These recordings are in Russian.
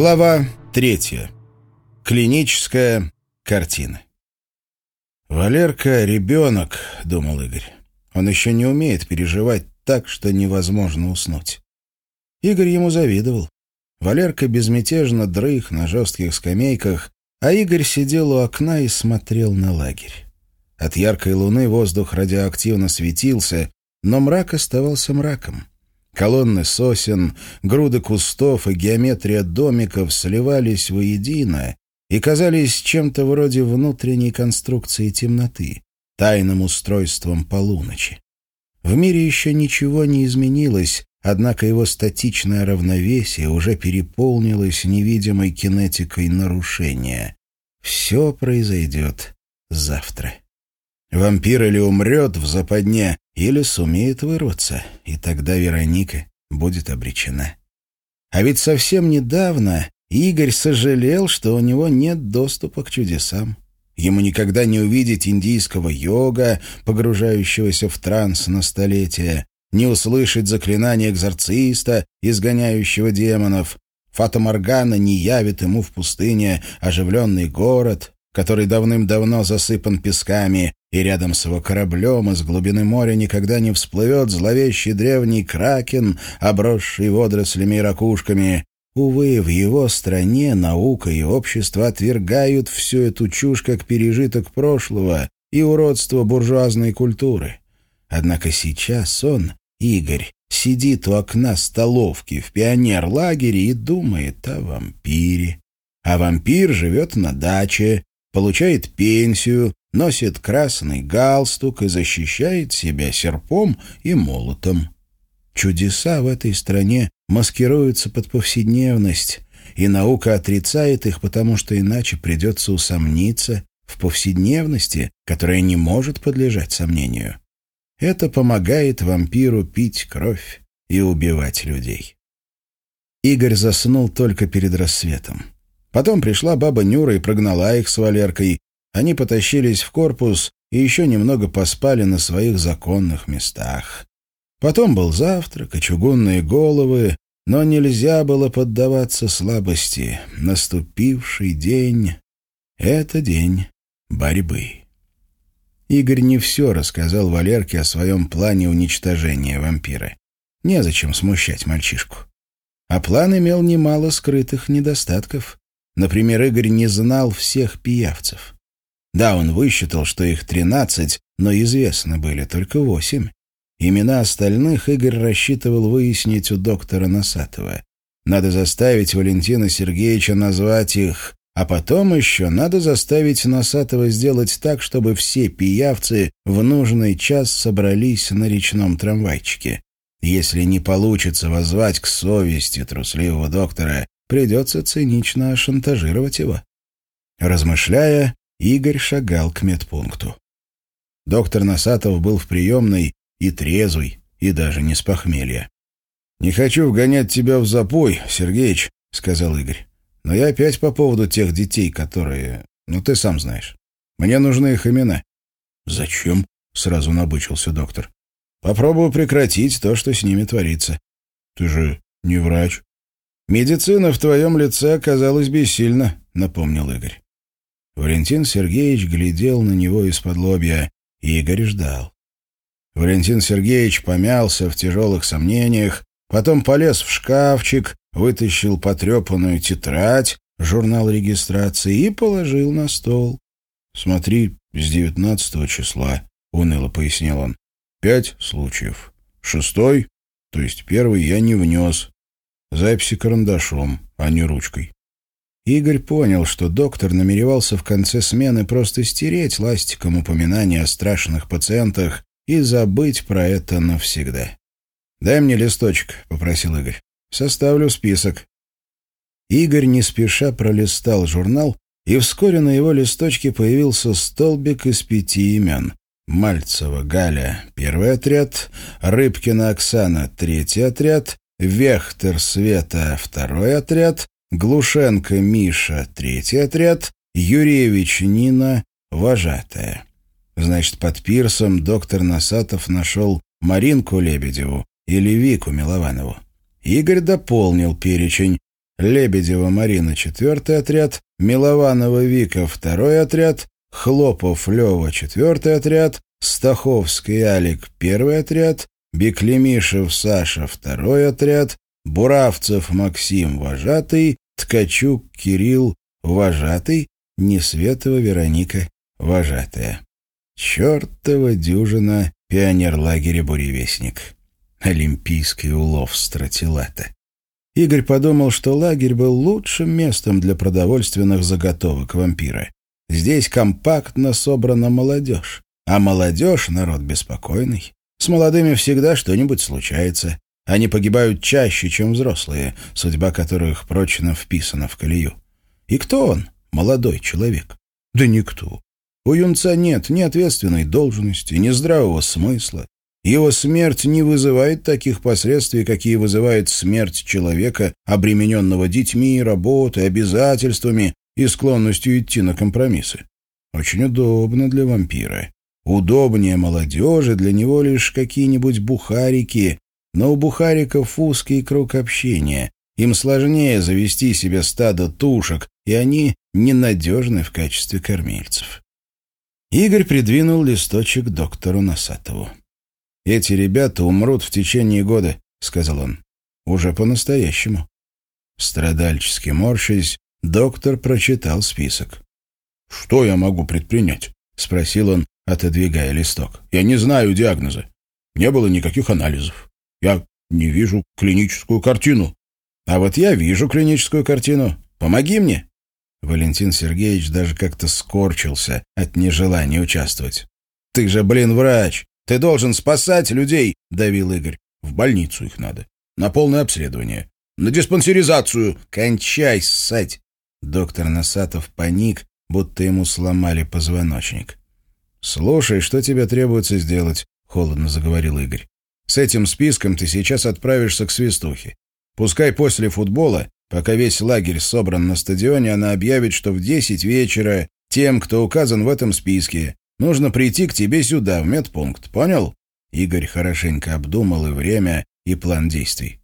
Глава третья. Клиническая картина. «Валерка — ребенок», — думал Игорь. «Он еще не умеет переживать так, что невозможно уснуть». Игорь ему завидовал. Валерка безмятежно дрых на жестких скамейках, а Игорь сидел у окна и смотрел на лагерь. От яркой луны воздух радиоактивно светился, но мрак оставался мраком. Колонны сосен, груды кустов и геометрия домиков сливались воедино и казались чем-то вроде внутренней конструкции темноты, тайным устройством полуночи. В мире еще ничего не изменилось, однако его статичное равновесие уже переполнилось невидимой кинетикой нарушения. Все произойдет завтра. Вампир или умрет в западне, или сумеет вырваться, и тогда Вероника будет обречена. А ведь совсем недавно Игорь сожалел, что у него нет доступа к чудесам. Ему никогда не увидеть индийского йога, погружающегося в транс на столетия, не услышать заклинания экзорциста, изгоняющего демонов. Фата Моргана не явит ему в пустыне оживленный город, который давным-давно засыпан песками, и рядом с его кораблем из глубины моря никогда не всплывет зловещий древний кракен, обросший водорослями и ракушками. Увы, в его стране наука и общество отвергают всю эту чушь как пережиток прошлого и уродство буржуазной культуры. Однако сейчас он, Игорь, сидит у окна столовки в пионер-лагере и думает о вампире. А вампир живет на даче, получает пенсию, носит красный галстук и защищает себя серпом и молотом. Чудеса в этой стране маскируются под повседневность, и наука отрицает их, потому что иначе придется усомниться в повседневности, которая не может подлежать сомнению. Это помогает вампиру пить кровь и убивать людей. Игорь заснул только перед рассветом. Потом пришла баба Нюра и прогнала их с Валеркой. Они потащились в корпус и еще немного поспали на своих законных местах. Потом был завтрак и чугунные головы, но нельзя было поддаваться слабости. Наступивший день — это день борьбы. Игорь не все рассказал Валерке о своем плане уничтожения вампира. Незачем смущать мальчишку. А план имел немало скрытых недостатков. Например, Игорь не знал всех пиявцев. Да, он высчитал, что их тринадцать, но известны были только восемь. Имена остальных Игорь рассчитывал выяснить у доктора Носатова. Надо заставить Валентина Сергеевича назвать их, а потом еще надо заставить Носатова сделать так, чтобы все пиявцы в нужный час собрались на речном трамвайчике. Если не получится воззвать к совести трусливого доктора, Придется цинично шантажировать его. Размышляя, Игорь шагал к медпункту. Доктор Носатов был в приемной и трезвый, и даже не с похмелья. «Не хочу вгонять тебя в запой, Сергеич», — сказал Игорь. «Но я опять по поводу тех детей, которые... Ну, ты сам знаешь. Мне нужны их имена». «Зачем?» — сразу набычился доктор. «Попробую прекратить то, что с ними творится». «Ты же не врач». «Медицина в твоем лице оказалась бессильна», — напомнил Игорь. Валентин Сергеевич глядел на него из-под лобья. Игорь ждал. Валентин Сергеевич помялся в тяжелых сомнениях, потом полез в шкафчик, вытащил потрепанную тетрадь, журнал регистрации и положил на стол. «Смотри, с девятнадцатого числа», — уныло пояснил он. «Пять случаев. Шестой, то есть первый, я не внес. Записи карандашом, а не ручкой. Игорь понял, что доктор намеревался в конце смены просто стереть ластиком упоминания о страшных пациентах и забыть про это навсегда. «Дай мне листочек», — попросил Игорь. «Составлю список». Игорь не спеша пролистал журнал, и вскоре на его листочке появился столбик из пяти имен. Мальцева Галя — первый отряд, Рыбкина Оксана — третий отряд, Вехтер Света — второй отряд, Глушенко Миша — третий отряд, Юрьевич Нина — вожатая. Значит, под пирсом доктор Насатов нашел Маринку Лебедеву или Вику Милованову. Игорь дополнил перечень. Лебедева Марина — четвертый отряд, Милованова Вика — второй отряд, Хлопов Лева — четвертый отряд, Стаховский Алик — первый отряд, Беклемишев Саша — второй отряд, Буравцев Максим — вожатый, Ткачук Кирилл — вожатый, Несветова Вероника — вожатая. Чертова дюжина пионер-лагеря «Буревестник». Олимпийский улов стратилата. Игорь подумал, что лагерь был лучшим местом для продовольственных заготовок вампира. Здесь компактно собрана молодежь. А молодежь — народ беспокойный. С молодыми всегда что-нибудь случается. Они погибают чаще, чем взрослые, судьба которых прочно вписана в колею. И кто он, молодой человек? Да никто. У юнца нет ни ответственной должности, ни здравого смысла. Его смерть не вызывает таких последствий, какие вызывает смерть человека, обремененного детьми, работой, обязательствами и склонностью идти на компромиссы. Очень удобно для вампира. Удобнее молодежи для него лишь какие-нибудь бухарики, но у бухариков узкий круг общения. Им сложнее завести себе стадо тушек, и они ненадежны в качестве кормильцев. Игорь придвинул листочек доктору Носатову. «Эти ребята умрут в течение года», — сказал он. «Уже по-настоящему». Страдальчески морщись, доктор прочитал список. «Что я могу предпринять?» — спросил он, отодвигая листок. «Я не знаю диагноза. Не было никаких анализов. Я не вижу клиническую картину». «А вот я вижу клиническую картину. Помоги мне». Валентин Сергеевич даже как-то скорчился от нежелания участвовать. «Ты же, блин, врач! Ты должен спасать людей!» — давил Игорь. «В больницу их надо. На полное обследование. На диспансеризацию. Кончай ссать!» Доктор Насатов паник, будто ему сломали позвоночник. «Слушай, что тебе требуется сделать?» — холодно заговорил Игорь. «С этим списком ты сейчас отправишься к Свистухе. Пускай после футбола, пока весь лагерь собран на стадионе, она объявит, что в десять вечера тем, кто указан в этом списке, нужно прийти к тебе сюда, в медпункт. Понял?» Игорь хорошенько обдумал и время, и план действий.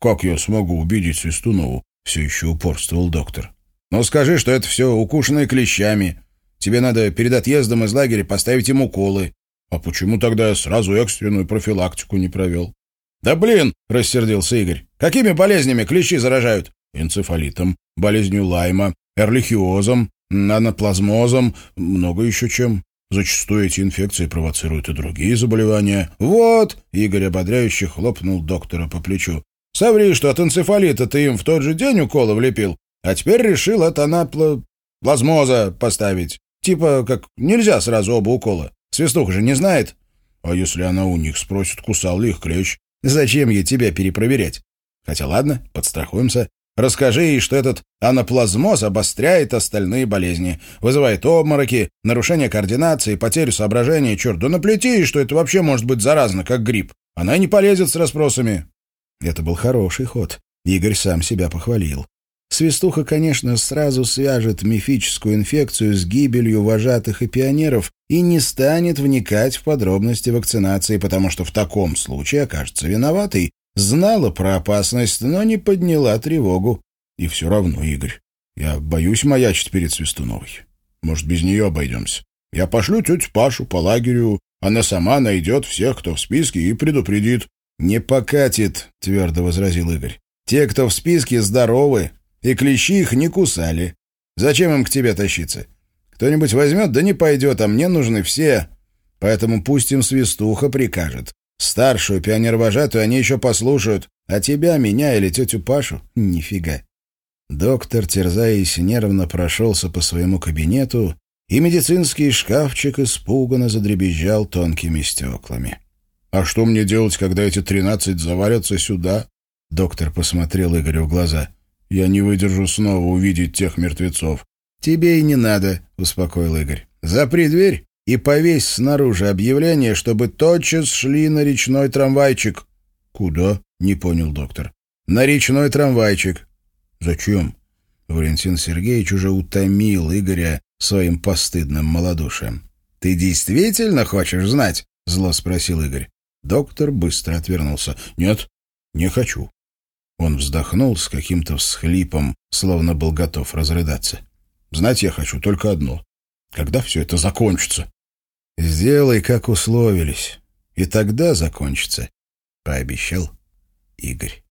«Как я смогу убедить Свистунову?» — все еще упорствовал доктор. «Ну скажи, что это все укушенное клещами. Тебе надо перед отъездом из лагеря поставить им уколы. А почему тогда я сразу экстренную профилактику не провел? «Да блин!» — рассердился Игорь. «Какими болезнями клещи заражают?» «Энцефалитом, болезнью Лайма, эрлихиозом, анаплазмозом, много еще чем. Зачастую эти инфекции провоцируют и другие заболевания». «Вот!» — Игорь ободряюще хлопнул доктора по плечу. «Соври, что от энцефалита ты им в тот же день уколы влепил, а теперь решил от анаплазмоза поставить. Типа, как нельзя сразу оба укола. Свистуха же не знает. А если она у них спросит, кусал ли их клещ? Зачем ей тебя перепроверять? Хотя ладно, подстрахуемся. Расскажи ей, что этот анаплазмоз обостряет остальные болезни, вызывает обмороки, нарушение координации, потерю соображения. Черт, да наплети что это вообще может быть заразно, как грипп. Она не полезет с расспросами. Это был хороший ход. Игорь сам себя похвалил. Свистуха, конечно, сразу свяжет мифическую инфекцию с гибелью вожатых и пионеров и не станет вникать в подробности вакцинации, потому что в таком случае окажется виноватой. Знала про опасность, но не подняла тревогу. И все равно, Игорь, я боюсь маячить перед Свистуновой. Может, без нее обойдемся. Я пошлю тетю Пашу по лагерю, она сама найдет всех, кто в списке, и предупредит. — Не покатит, — твердо возразил Игорь. — Те, кто в списке, здоровы, и клещи их не кусали. Зачем им к тебе тащиться? Кто-нибудь возьмет, да не пойдет, а мне нужны все. Поэтому пусть им свистуха прикажет. Старшую пионервожатую они еще послушают, а тебя, меня или тетю Пашу — нифига. Доктор, терзаясь, нервно прошелся по своему кабинету, и медицинский шкафчик испуганно задребезжал тонкими стеклами. «А что мне делать, когда эти тринадцать завалятся сюда?» Доктор посмотрел Игорю в глаза. Я не выдержу снова увидеть тех мертвецов. Тебе и не надо, успокоил Игорь. Запри дверь и повесь снаружи объявление, чтобы тотчас шли на речной трамвайчик. Куда? Не понял доктор. На речной трамвайчик. Зачем? Валентин Сергеевич уже утомил Игоря своим постыдным малодушием. «Ты действительно хочешь знать?» — зло спросил Игорь. Доктор быстро отвернулся. «Нет, не хочу. Он вздохнул с каким-то всхлипом, словно был готов разрыдаться. «Знать я хочу только одно. Когда все это закончится?» «Сделай, как условились, и тогда закончится», — пообещал Игорь.